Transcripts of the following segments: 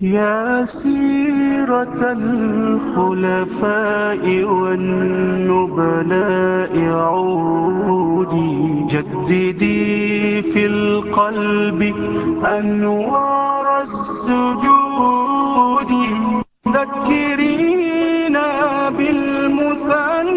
يا سيرة الخلفاء والنبلاء عودي جددي في القلب أنوار السجود ذكرينا بالمثنى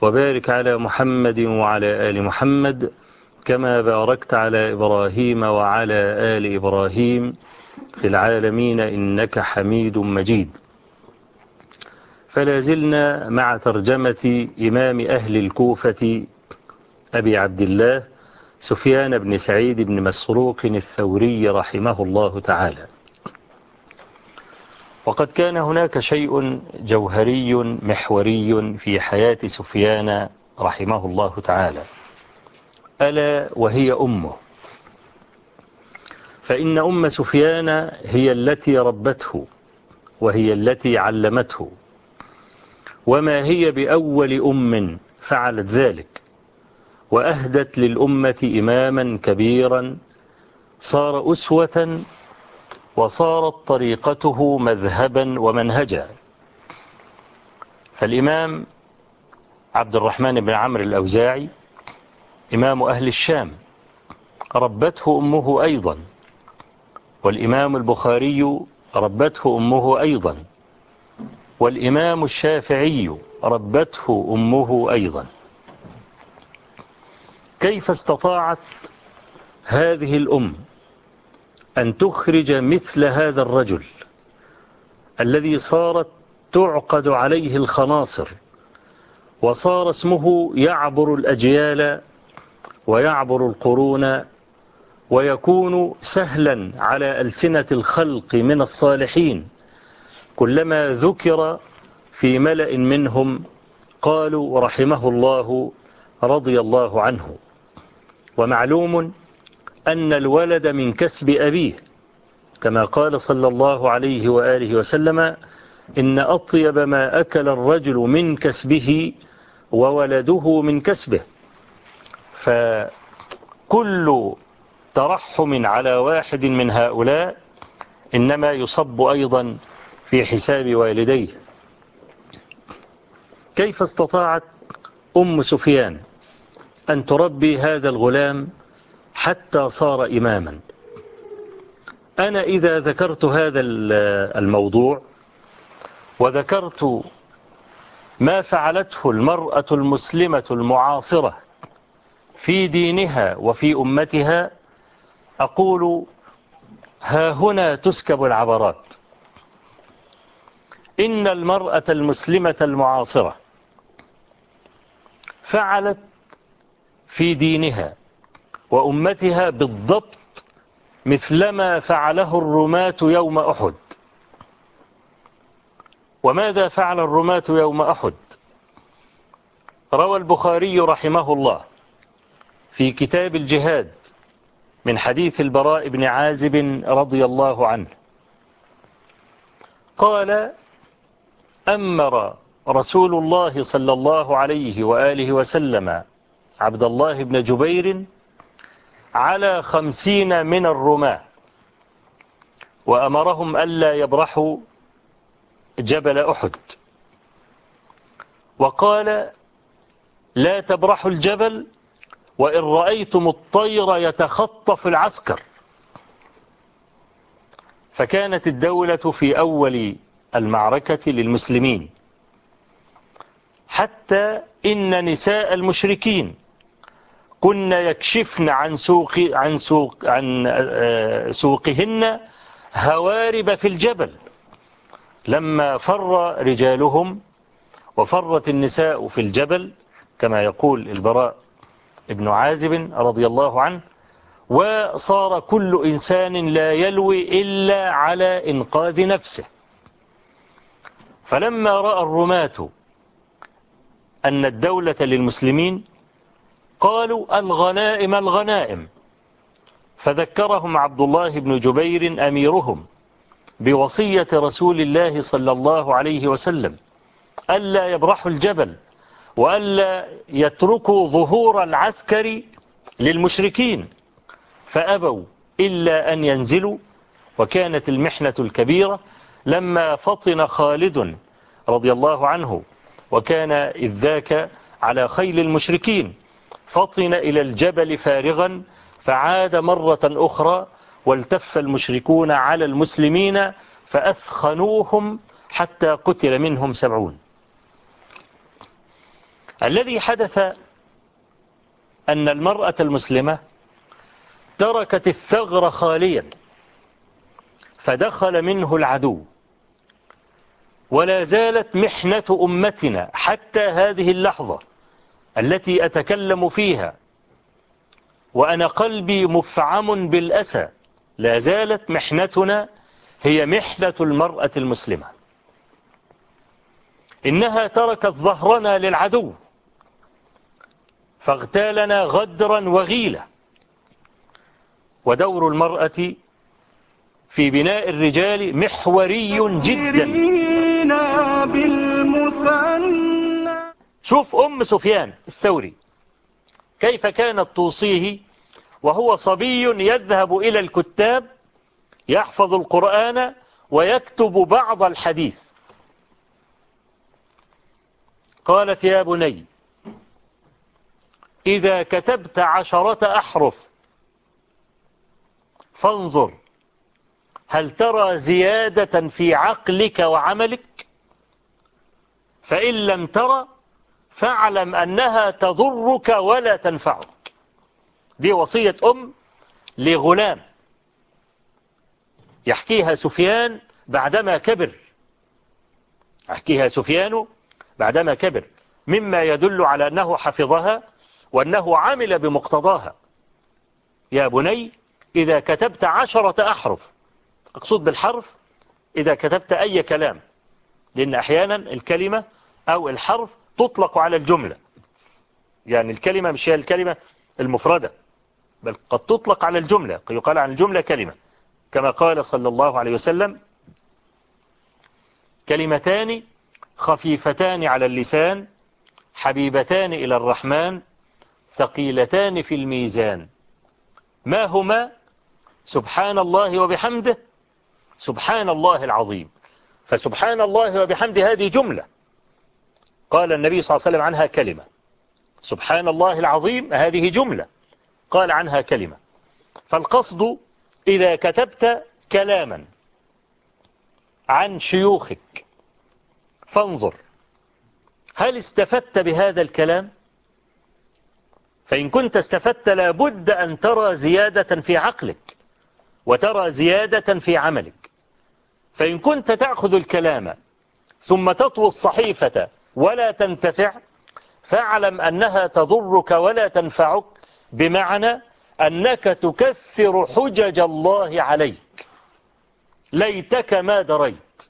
وبارك على محمد وعلى آل محمد كما باركت على إبراهيم وعلى آل إبراهيم في العالمين إنك حميد مجيد. فلا زلنا مع ترجمة إمام أهل الكوفة أبي عبد الله سفيان بن سعيد بن مسروق الثوري رحمه الله تعالى. وقد كان هناك شيء جوهري محوري في حياة سفيان رحمه الله تعالى. ألا وهي أمه. فإن أم سفيان هي التي ربته وهي التي علمته. وما هي بأول أم فعلت ذلك. وأهدت للأمة إماما كبيرا صار أسوة وصارت طريقته مذهبا ومنهجا. فالإمام عبد الرحمن بن عمرو الأوزاعي إمام أهل الشام ربته أمه أيضا والإمام البخاري ربته أمه أيضا والإمام الشافعي ربته أمه أيضا. كيف استطاعت هذه الأم أن تخرج مثل هذا الرجل الذي صارت تعقد عليه الخناصر وصار اسمه يعبر الأجيال ويعبر القرون ويكون سهلا على ألسنة الخلق من الصالحين. كلما ذكر في ملأ منهم قالوا رحمه الله رضي الله عنه. ومعلوم أن الولد من كسب أبيه كما قال صلى الله عليه وآله وسلم إن أطيب ما أكل الرجل من كسبه وولده من كسبه. فكل ترحم على واحد من هؤلاء إنما يصب أيضا في حساب والديه. كيف استطاعت أم سفيان أن تربي هذا الغلام حتى صار إماما. أنا إذا ذكرت هذا الموضوع وذكرت ما فعلته المرأة المسلمة المعاصرة في دينها وفي أمتها أقول ها هنا تسكب العبرات. إن المرأة المسلمة المعاصرة فعلت في دينها وأمتها بالضبط مثلما فعله الرماة يوم أحد. وماذا فعل الرماة يوم أحد؟ روى البخاري رحمه الله في كتاب الجهاد من حديث البراء بن عازب رضي الله عنه. قال أمر رسول الله صلى الله عليه وآله وسلم عبد الله بن جبير على خمسين من الرماة. وأمرهم ألا يبرحوا جبل أحد. وقال لا تبرحوا الجبل وإن رأيتم الطير يتخطف العسكر. فكانت الدولة في أول المعركة للمسلمين. حتى إن نساء المشركين كن يكشفن عن سوق عن سوق عن آه، سوقهن هوارب في الجبل. لما فر رجالهم وفرت النساء في الجبل كما يقول البراء ابن عازب رضي الله عنه وصار كل إنسان لا يلوي إلا على إنقاذ نفسه. فلما رأى الرماة أن الدولة للمسلمين قالوا الغنائم الغنائم. فذكرهم عبد الله بن جبير أميرهم بوصية رسول الله صلى الله عليه وسلم. ألا يبرحوا الجبل وألا يتركوا ظهور العسكر للمشركين. فأبوا إلا أن ينزلوا وكانت المحنة الكبيرة لما فطن خالد رضي الله عنه وكان إذ ذاك على خيل المشركين. فطن إلى الجبل فارغا فعاد مرة أخرى والتف المشركون على المسلمين فأثخنوهم حتى قتل منهم سبعون. الذي حدث أن المرأة المسلمة تركت الثغر خاليا فدخل منه العدو. ولا زالت محنة أمتنا حتى هذه اللحظة. التي أتكلم فيها. وأنا قلبي مفعم بالأسى. لا زالت محنتنا هي محنة المرأة المسلمة. إنها تركت ظهرنا للعدو. فاغتالنا غدرا وغيلة ودور المرأة في بناء الرجال محوري جدا. شوف أم سفيان الثوري. كيف كانت توصيه؟ وهو صبي يذهب إلى الكتاب يحفظ القرآن ويكتب بعض الحديث. قالت يا بني إذا كتبت عشرة أحرف فانظر هل ترى زيادة في عقلك وعملك؟ فإن لم ترى فاعلم أنها تضرك ولا تنفعك. دي وصية أم لغلام. يحكيها سفيان بعدما كبر. يحكيها سفيان بعدما كبر. مما يدل على أنه حفظها وأنه عمل بمقتضاها. يا بني إذا كتبت عشرة أحرف أقصد بالحرف إذا كتبت أي كلام. لأن أحيانا الكلمة أو الحرف تطلق على الجملة. يعني الكلمة مش هي الكلمة المفردة بل قد تطلق على الجملة يقال عن الجملة كلمة. كما قال صلى الله عليه وسلم كلمتان خفيفتان على اللسان حبيبتان إلى الرحمن ثقيلتان في الميزان. ما هما؟ سبحان الله وبحمده سبحان الله العظيم. فسبحان الله وبحمده هذه جملة. قال النبي صلى الله عليه وسلم عنها كلمة. سبحان الله العظيم هذه جملة. قال عنها كلمة. فالقصد إذا كتبت كلاما عن شيوخك فانظر. هل استفدت بهذا الكلام؟ فإن كنت استفدت لابد أن ترى زيادة في عقلك وترى زيادة في عملك. فإن كنت تأخذ الكلام ثم تطوي الصحيفة ولا تنتفع فاعلم أنها تضرك ولا تنفعك بمعنى أنك تكثر حجج الله عليك. ليتك ما دريت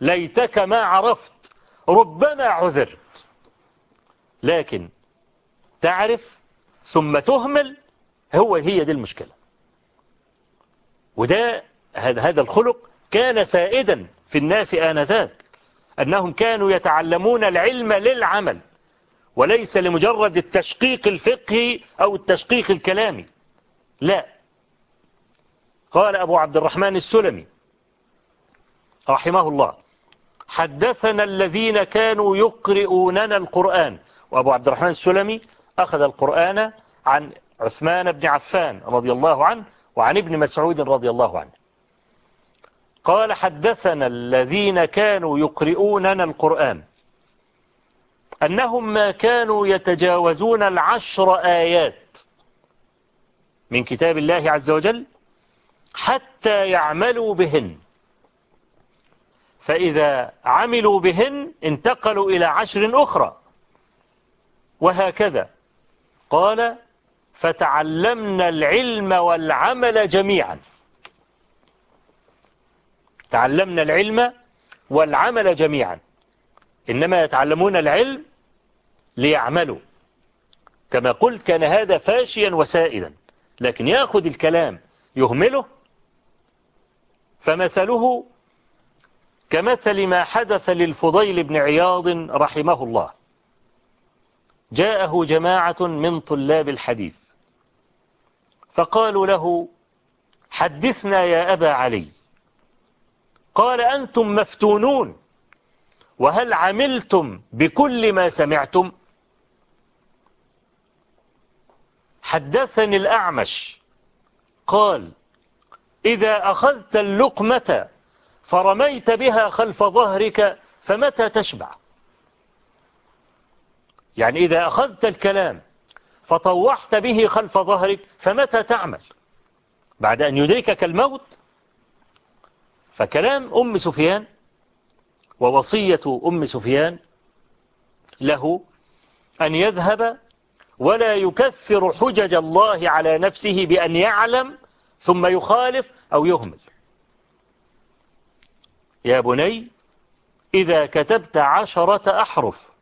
ليتك ما عرفت ربما عذرت. لكن تعرف ثم تهمل هو هي دي المشكلة. وده هذا الخلق كان سائدا في الناس آنذاك. أنهم كانوا يتعلمون العلم للعمل وليس لمجرد التشقيق الفقهي أو التشقيق الكلامي. لا. قال أبو عبد الرحمن السلمي رحمه الله حدثنا الذين كانوا يقرؤوننا القرآن. وأبو عبد الرحمن السلمي أخذ القرآن عن عثمان بن عفان رضي الله عنه وعن ابن مسعود رضي الله عنه. قال حدثنا الذين كانوا يقرؤوننا القرآن أنهم ما كانوا يتجاوزون العشر آيات من كتاب الله عز وجل حتى يعملوا بهن. فإذا عملوا بهن انتقلوا إلى عشر أخرى. وهكذا. قال فتعلمنا العلم والعمل جميعا. تعلمنا العلم والعمل جميعا. إنما يتعلمون العلم ليعملوا. كما قلت كان هذا فاشيا وسائدا. لكن يأخذ الكلام يهمله. فمثله كمثل ما حدث للفضيل بن عياض رحمه الله. جاءه جماعة من طلاب الحديث. فقالوا له حدثنا يا أبا علي. قال أنتم مفتونون. وهل عملتم بكل ما سمعتم؟ حدثني الأعمش. قال إذا أخذت اللقمة فرميت بها خلف ظهرك فمتى تشبع؟ يعني إذا أخذت الكلام فطوحت به خلف ظهرك فمتى تعمل؟ بعد أن يدركك الموت فكلام أم سفيان ووصية أم سفيان له أن يذهب ولا يكثر حجج الله على نفسه بأن يعلم ثم يخالف أو يهمل. يا بني إذا كتبت عشرة أحرف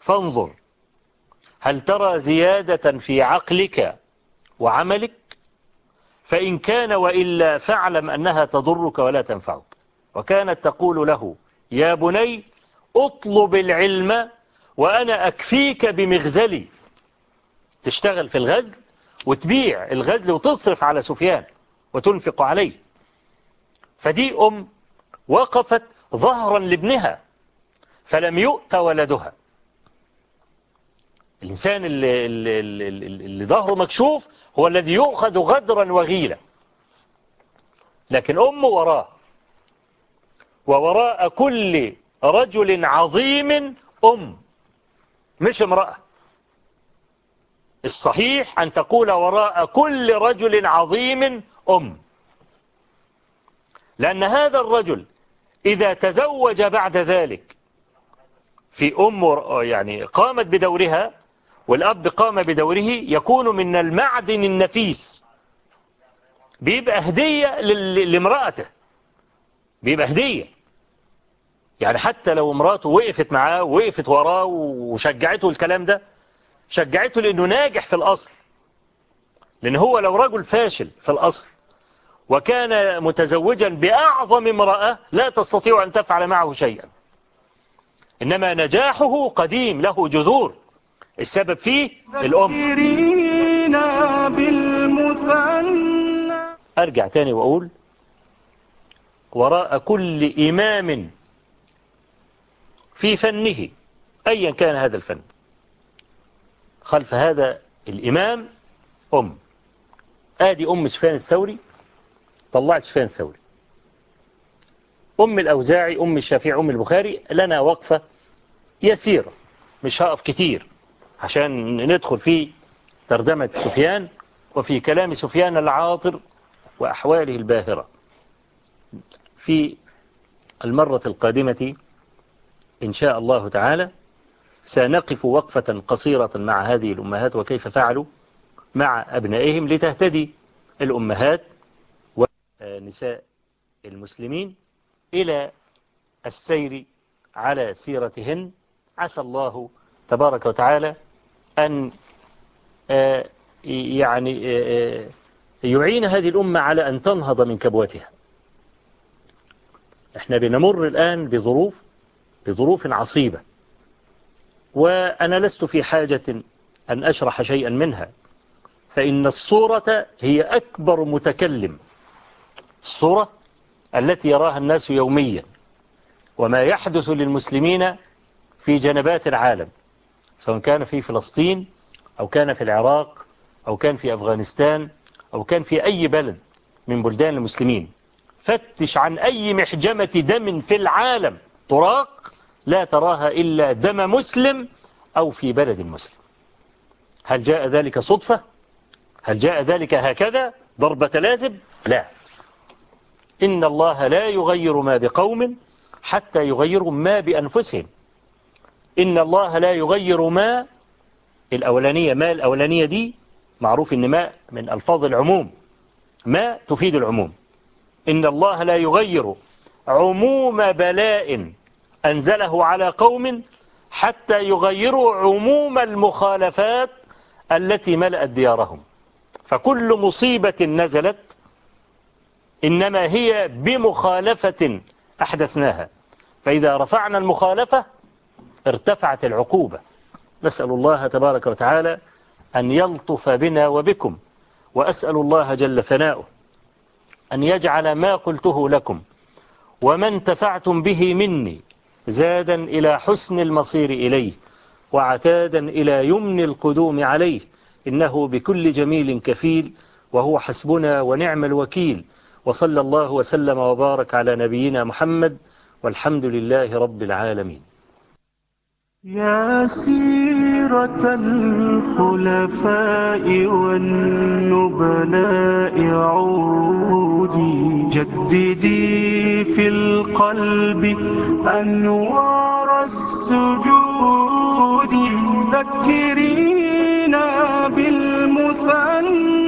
فانظر هل ترى زيادة في عقلك وعملك؟ فإن كان وإلا فاعلم أنها تضرك ولا تنفعك. وكانت تقول له يا بني اطلب العلم وأنا أكفيك بمغزلي. تشتغل في الغزل وتبيع الغزل وتصرف على سفيان وتنفق عليه. فدي أم وقفت ظهرا لابنها فلم يؤت ولدها. الإنسان اللي, اللي, اللي ظهره مكشوف هو الذي يؤخذ غدرا وغيلة لكن أمه وراه ووراء كل رجل عظيم أم. مش امرأة. الصحيح أن تقول وراء كل رجل عظيم أم. لأن هذا الرجل إذا تزوج بعد ذلك في أم يعني قامت بدورها والأب قام بدوره يكون من المعدن النفيس. بيبقى هدية لامرأته بيبقى هدية. يعني حتى لو امراته وقفت معاه وقفت وراه وشجعته الكلام ده شجعته لأنه ناجح في الأصل. لأن هو لو رجل فاشل في الأصل وكان متزوجا بأعظم امرأة لا تستطيع أن تفعل معه شيئا. إنما نجاحه قديم له جذور. السبب فيه الأم. أرجع تاني وأقول وراء كل إمام في فنه أيا كان هذا الفن. خلف هذا الإمام أم. آدي أم شفان الثوري طلعت شفان الثوري. أم الأوزاعي أم الشافعي أم البخاري لنا وقفة يسيرة مش هقف كتير. عشان ندخل في ترجمة سفيان وفي كلام سفيان العاطر وأحواله الباهرة. في المرة القادمة إن شاء الله تعالى سنقف وقفة قصيرة مع هذه الأمهات وكيف فعلوا مع أبنائهم لتهتدي الأمهات ونساء المسلمين إلى السير على سيرتهن. عسى الله تبارك وتعالى أن آه، يعني آه، آه، يعين هذه الأمة على أن تنهض من كبوتها. إحنا بنمر الآن بظروف بظروف عصيبة. وأنا لست في حاجة أن أشرح شيئا منها. فإن الصورة هي أكبر متكلم. الصورة التي يراها الناس يوميا. وما يحدث للمسلمين في جنبات العالم. سواء كان في فلسطين أو كان في العراق أو كان في أفغانستان أو كان في أي بلد من بلدان المسلمين. فتش عن أي محجمة دم في العالم. تراق لا تراها إلا دم مسلم أو في بلد مسلم. هل جاء ذلك صدفة؟ هل جاء ذلك هكذا؟ ضربة لازم؟ لا. إن الله لا يغير ما بقوم حتى يغير ما بأنفسهم. إن الله لا يغير ما الأولانية ما الأولانية دي معروف إن ما من ألفاظ العموم. ما تفيد العموم. إن الله لا يغير عموم بلاء أنزله على قوم حتى يغيروا عموم المخالفات التي ملأت ديارهم. فكل مصيبة نزلت إنما هي بمخالفة أحدثناها. فإذا رفعنا المخالفة ارتفعت العقوبة. نسأل الله تبارك وتعالى أن يلطف بنا وبكم وأسأل الله جل ثناؤه أن يجعل ما قلته لكم وما انتفعتم به مني زادا إلى حسن المصير إليه وعتادا إلى يمن القدوم عليه إنه بكل جميل كفيل وهو حسبنا ونعم الوكيل. وصلى الله وسلم وبارك على نبينا محمد والحمد لله رب العالمين. يا سيرة الخلفاء والنبلاء عودي جددي في القلب أنوار السجود ذكرينا بالمثنى